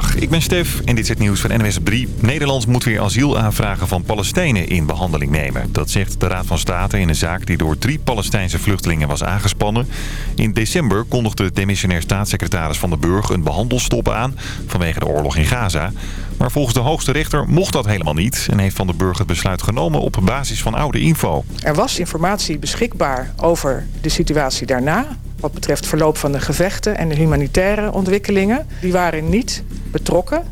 Ik ben Stef en dit is het nieuws van NWS 3. Nederland moet weer asielaanvragen van Palestijnen in behandeling nemen. Dat zegt de Raad van State in een zaak die door drie Palestijnse vluchtelingen was aangespannen. In december kondigde demissionair staatssecretaris Van den Burg een behandelstop aan vanwege de oorlog in Gaza. Maar volgens de hoogste rechter mocht dat helemaal niet en heeft Van den Burg het besluit genomen op basis van oude info. Er was informatie beschikbaar over de situatie daarna wat betreft verloop van de gevechten en de humanitaire ontwikkelingen. Die waren niet betrokken.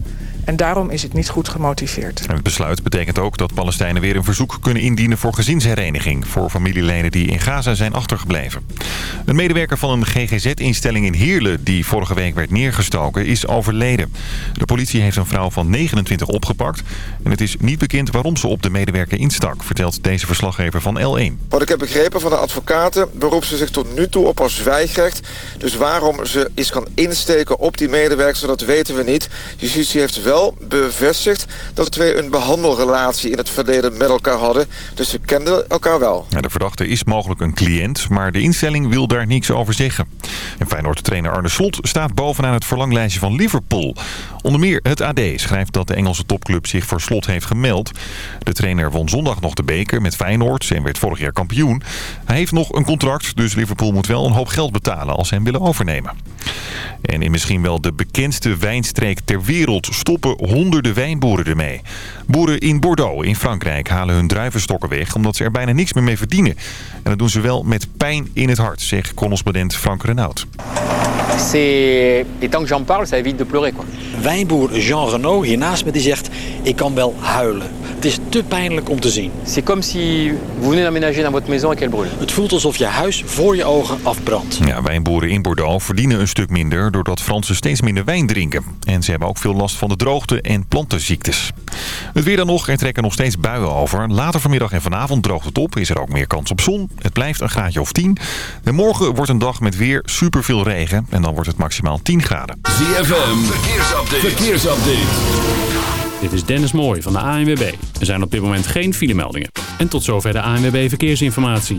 En daarom is het niet goed gemotiveerd. Het besluit betekent ook dat Palestijnen weer een verzoek kunnen indienen voor gezinshereniging... voor familieleden die in Gaza zijn achtergebleven. Een medewerker van een GGZ-instelling in Heerlen die vorige week werd neergestoken is overleden. De politie heeft een vrouw van 29 opgepakt. En het is niet bekend waarom ze op de medewerker instak, vertelt deze verslaggever van L1. Wat ik heb begrepen van de advocaten beroept ze zich tot nu toe op als zwijgrecht. Dus waarom ze is gaan insteken op die medewerker, dat weten we niet. Justitie heeft wel bevestigd dat de twee een behandelrelatie in het verleden met elkaar hadden. Dus ze kenden elkaar wel. de verdachte is mogelijk een cliënt, maar de instelling wil daar niks over zeggen. En Feyenoord-trainer Arne Slot staat bovenaan het verlanglijstje van Liverpool. Onder meer het AD schrijft dat de Engelse topclub zich voor Slot heeft gemeld. De trainer won zondag nog de beker met Feyenoord en werd vorig jaar kampioen. Hij heeft nog een contract, dus Liverpool moet wel een hoop geld betalen als ze hem willen overnemen. En in misschien wel de bekendste wijnstreek ter wereld stoppen honderden wijnboeren ermee. Boeren in Bordeaux in Frankrijk halen hun druivenstokken weg omdat ze er bijna niks meer mee verdienen. En dat doen ze wel met pijn in het hart, zegt correspondent Frank Renaud. C'est... Et tant que j'en parle, ça évite de pleurer. Quoi. Wijnboer Jean Renaud hiernaast me die zegt, ik kan wel huilen. Het is te pijnlijk om te zien. C'est comme si vous venez d'emménager dans votre maison et qu'elle brûle. Het voelt alsof je huis voor je ogen afbrandt. Ja, wijnboeren in Bordeaux verdienen een stuk minder doordat Fransen steeds minder wijn drinken. En ze hebben ook veel last van de droogte en plantenziektes. Het weer dan nog, er trekken nog steeds buien over. Later vanmiddag en vanavond droogt het op, is er ook meer kans op zon. Het blijft een graadje of 10. En morgen wordt een dag met weer superveel regen en dan wordt het maximaal 10 graden. ZFM, verkeersupdate. verkeersupdate. Dit is Dennis Mooij van de ANWB. Er zijn op dit moment geen filemeldingen. En tot zover de ANWB Verkeersinformatie.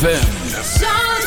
Dit is ZFM.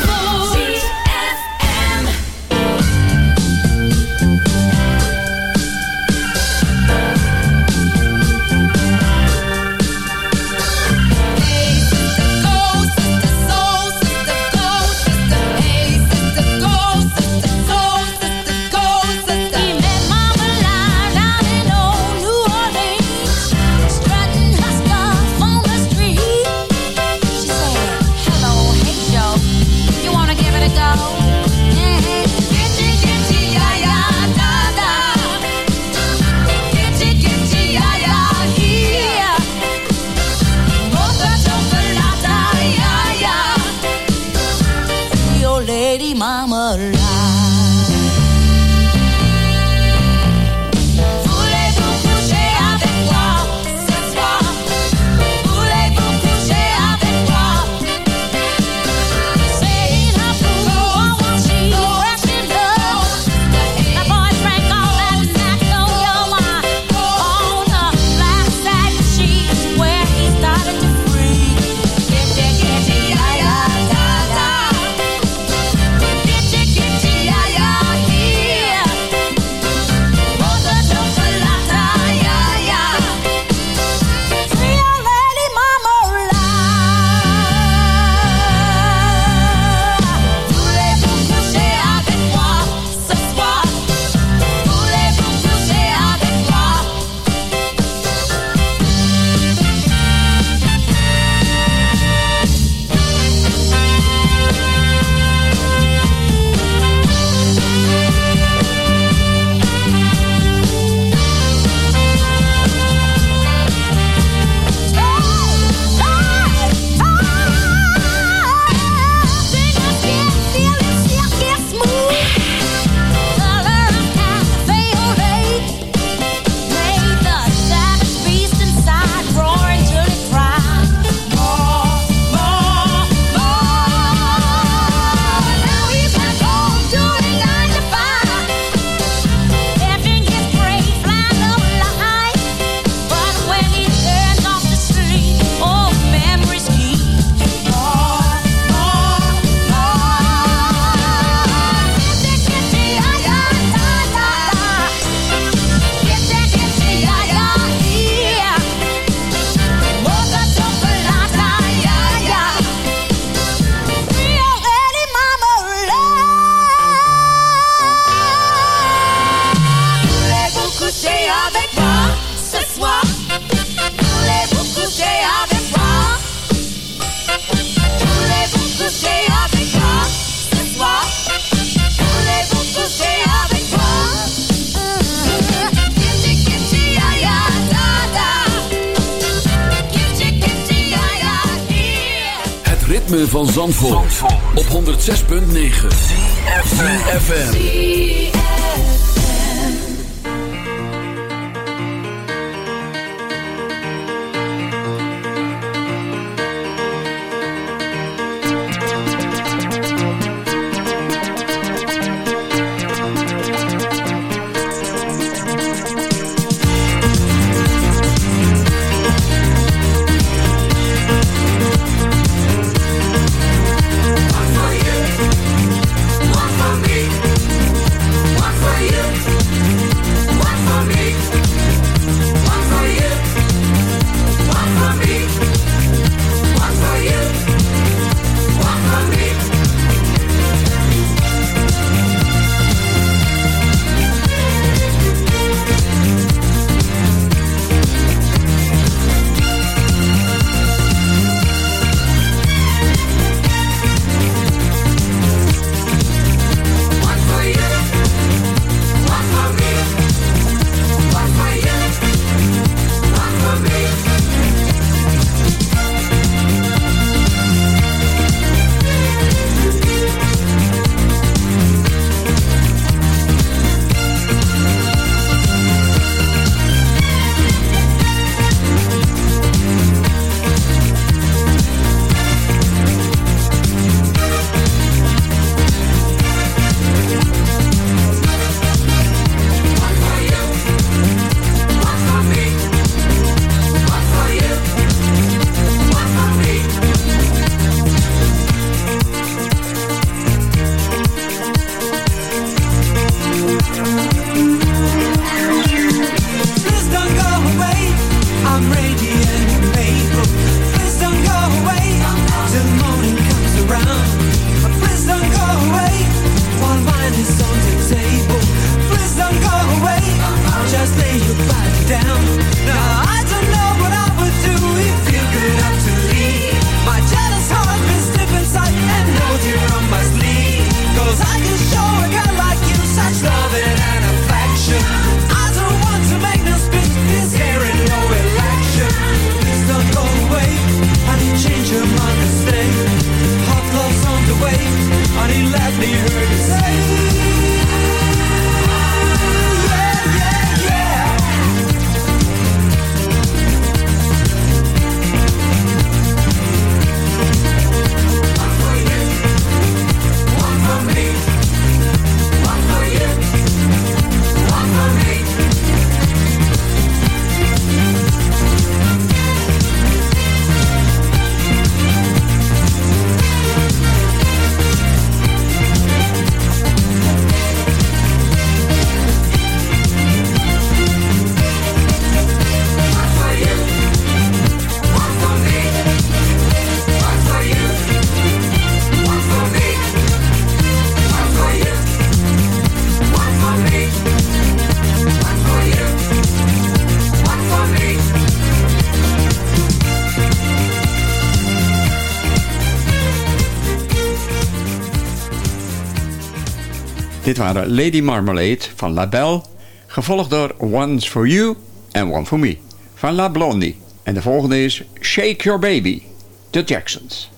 Dit waren Lady Marmalade van La Belle, gevolgd door One's for You en One for Me van La Blondie. En de volgende is Shake Your Baby, de Jacksons.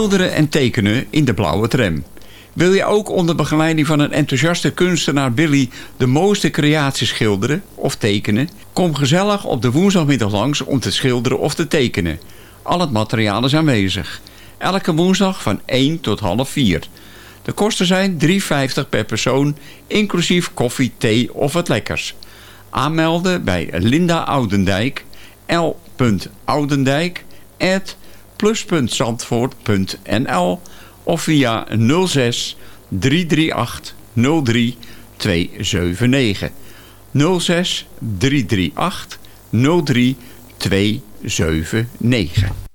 schilderen en tekenen in de blauwe tram. Wil je ook onder begeleiding van een enthousiaste kunstenaar Billy de mooiste creaties schilderen of tekenen? Kom gezellig op de woensdagmiddag langs om te schilderen of te tekenen. Al het materiaal is aanwezig. Elke woensdag van 1 tot half 4. De kosten zijn 3,50 per persoon, inclusief koffie, thee of wat lekkers. Aanmelden bij Linda Oudendijk, l.oudendijk, at plus.zandvoort.nl of via 06 338 03279. 06 338 03279.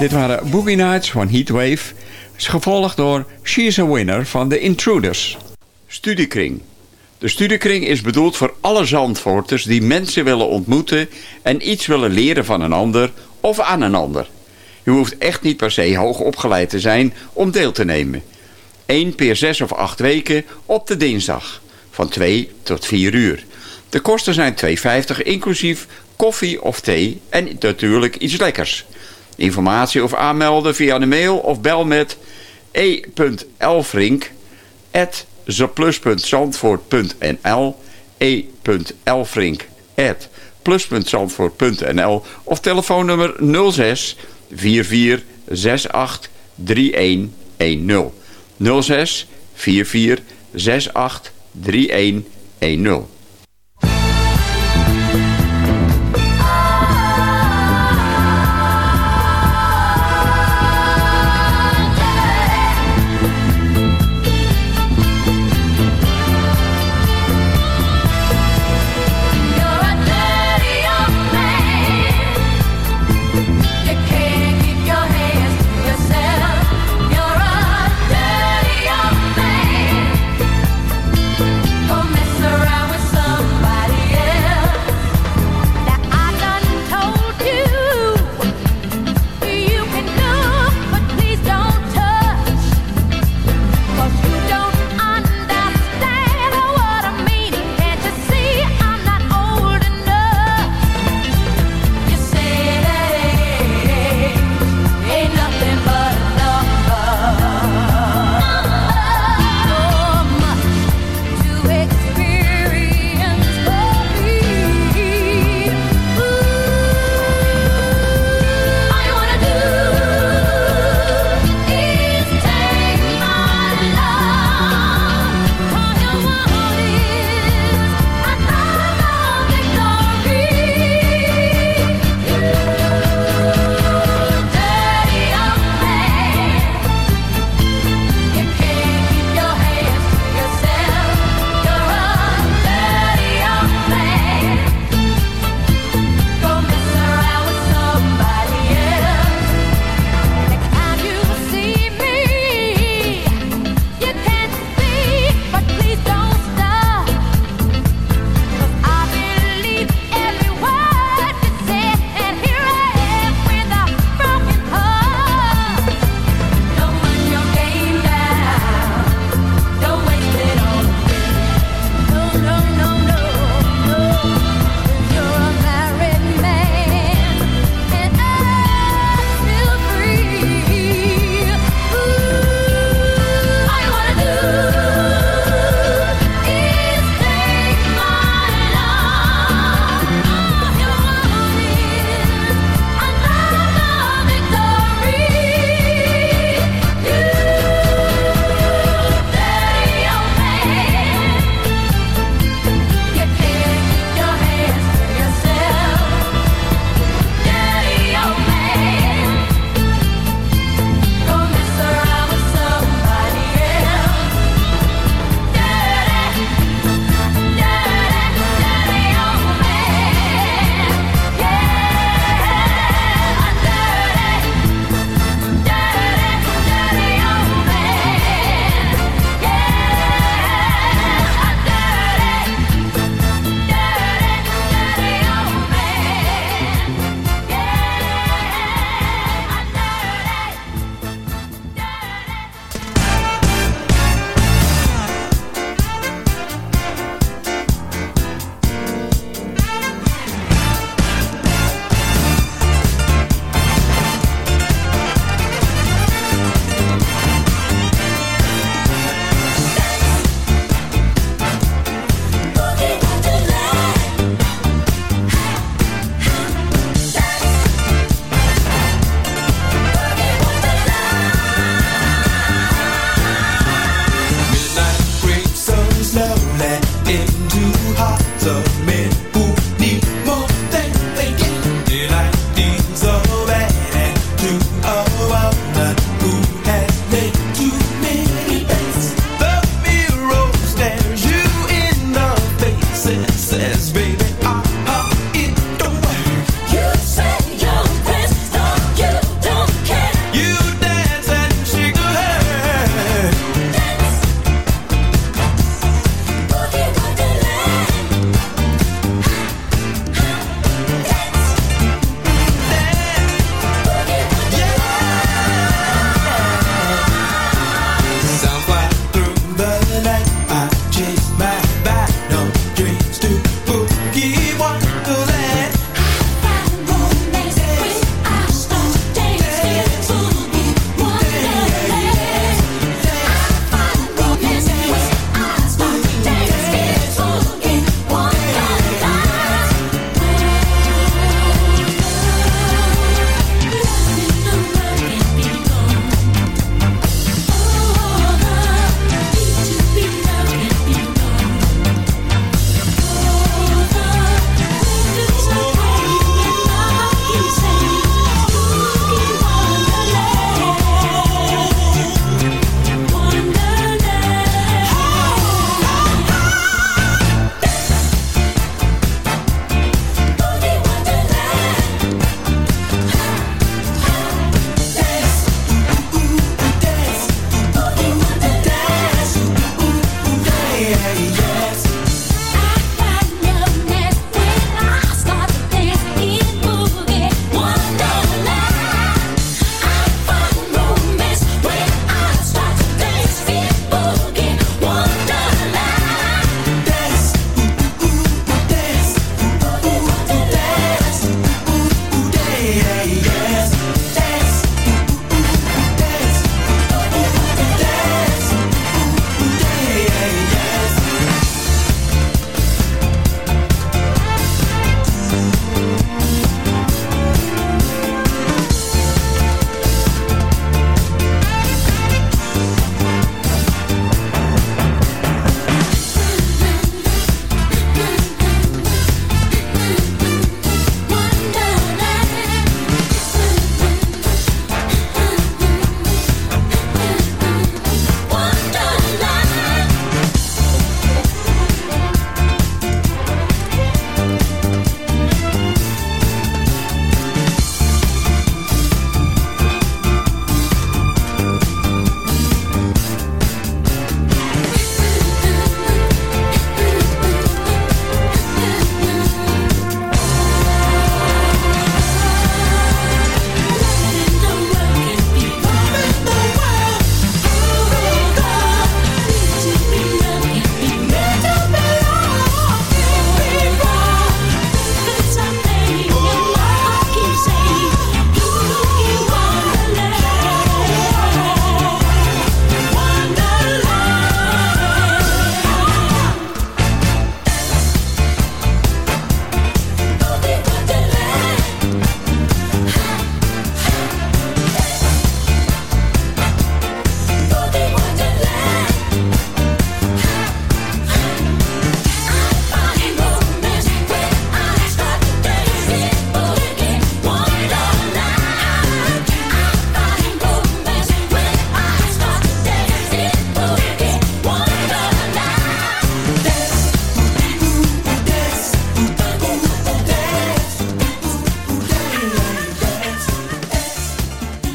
Dit waren Boogie Nights van Heatwave, gevolgd door She's a Winner van The Intruders. Studiekring. De studiekring is bedoeld voor alle Zandvoorters die mensen willen ontmoeten en iets willen leren van een ander of aan een ander. Je hoeft echt niet per se hoog opgeleid te zijn om deel te nemen. 1 per 6 of 8 weken op de dinsdag van 2 tot 4 uur. De kosten zijn 2,50 inclusief koffie of thee en natuurlijk iets lekkers. Informatie of aanmelden via de mail of bel met e.elfrink.zeplus.zandvoort.nl e.elfrink of telefoonnummer 06 44 68 3110 06 44 68 3110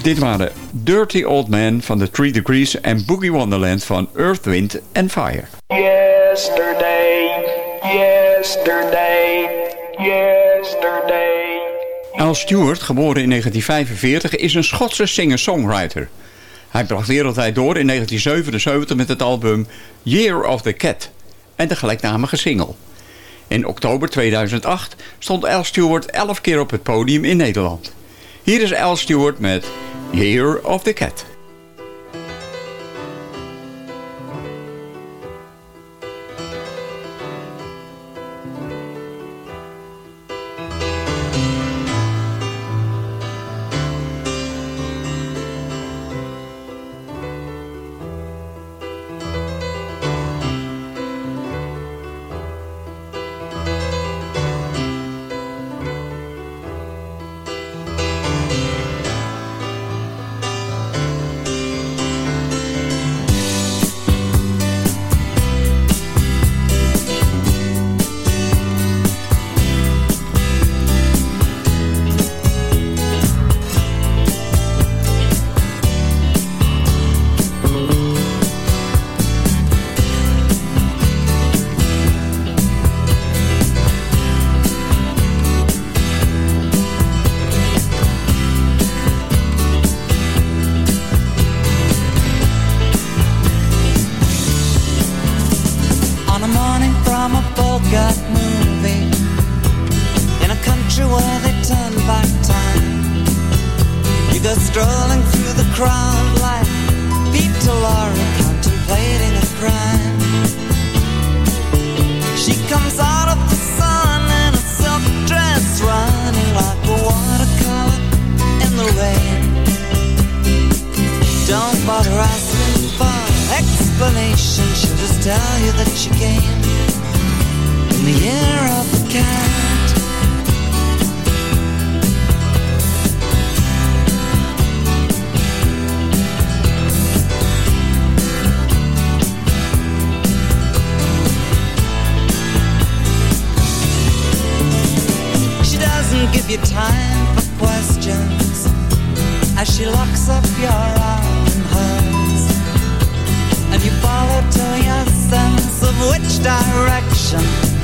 Dit waren Dirty Old Man van The Three Degrees en Boogie Wonderland van Earth, Wind and Fire. Yesterday, yesterday, yesterday. Al Stewart, geboren in 1945, is een Schotse singer-songwriter. Hij bracht wereldwijd door in 1977 met het album Year of the Cat en de gelijknamige single. In oktober 2008 stond Al Stewart 11 keer op het podium in Nederland. Hier is Al Stewart met Year of the Cat.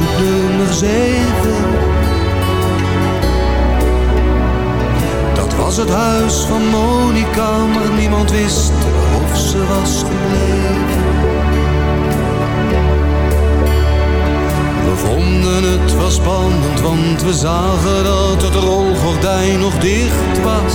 op nummer 7. Dat was het huis van Monica, maar niemand wist of ze was gebleven. We vonden het wel spannend, want we zagen dat het rolgordijn nog dicht was.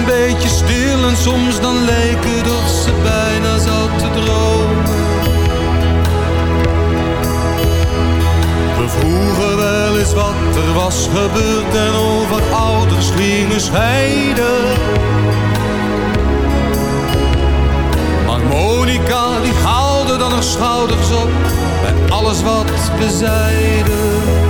Een beetje stil en soms dan het of ze bijna zat te dromen. We vroegen wel eens wat er was gebeurd en over ouders gingen scheiden. Maar Monica die haalde dan haar schouders op bij alles wat we zeiden.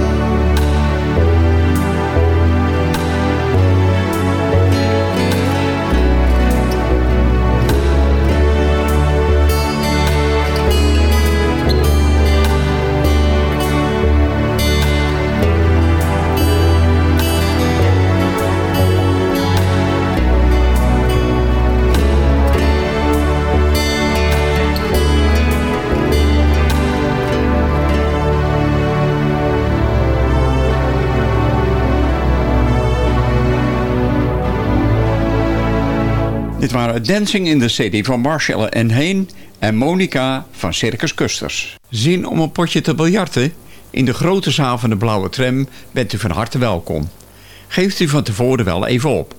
Waren Dancing in the City van Marshall en Heen en Monica van Circus Custers. Zin om een potje te biljarten? In de grote zaal van de Blauwe Tram bent u van harte welkom. Geeft u van tevoren wel even op.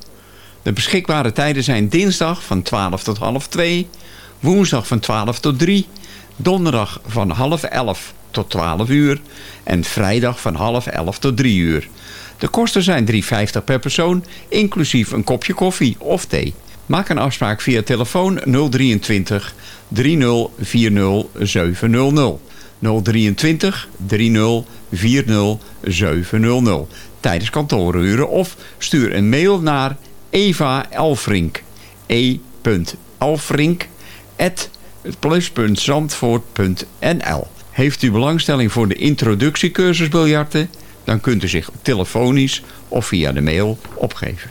De beschikbare tijden zijn dinsdag van 12 tot half 2, woensdag van 12 tot 3, donderdag van half 11 tot 12 uur en vrijdag van half 11 tot 3 uur. De kosten zijn 3,50 per persoon, inclusief een kopje koffie of thee. Maak een afspraak via telefoon 023 3040 700. 023 3040 700 tijdens kantooruren of stuur een mail naar Eva Elfrink. e.elfrink plus.zandvoort.nl Heeft u belangstelling voor de introductiecursus biljarten? Dan kunt u zich telefonisch of via de mail opgeven.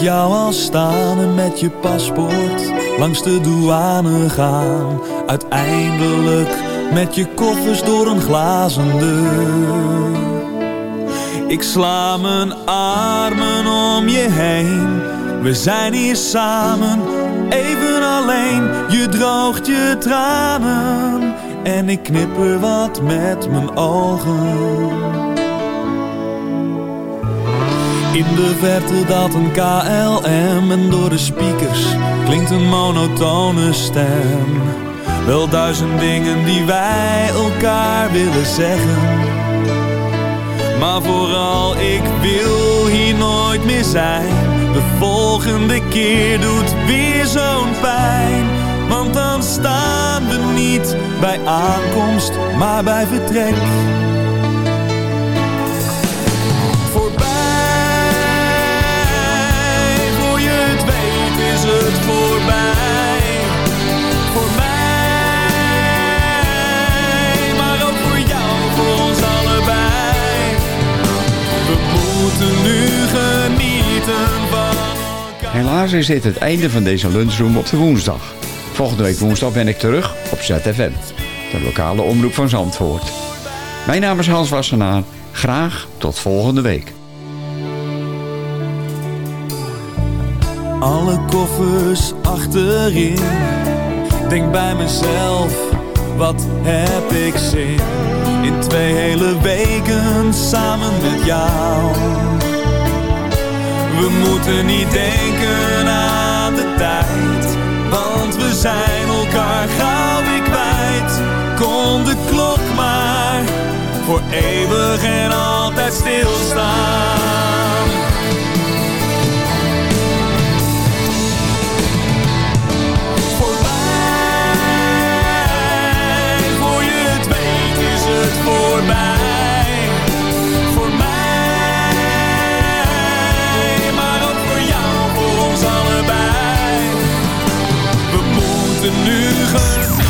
Jou al staan en met je paspoort langs de douane gaan. Uiteindelijk met je koffers door een glazen deur. Ik sla mijn armen om je heen. We zijn hier samen, even alleen. Je droogt je tranen en ik knipper wat met mijn ogen. In de verte dat een KLM en door de speakers klinkt een monotone stem. Wel duizend dingen die wij elkaar willen zeggen. Maar vooral ik wil hier nooit meer zijn. De volgende keer doet weer zo'n pijn. Want dan staan we niet bij aankomst, maar bij vertrek. Helaas is dit het einde van deze lunchroom op de woensdag. Volgende week woensdag ben ik terug op ZFM, de lokale omroep van Zandvoort. Mijn naam is Hans Wassenaar. Graag tot volgende week. Alle koffers achterin. Denk bij mezelf, wat heb ik zin in twee hele weken samen met jou. We moeten niet denken aan de tijd, want we zijn elkaar gauw weer kwijt. Kon de klok maar voor eeuwig en altijd stilstaan. Voor je het weet is het voorbij.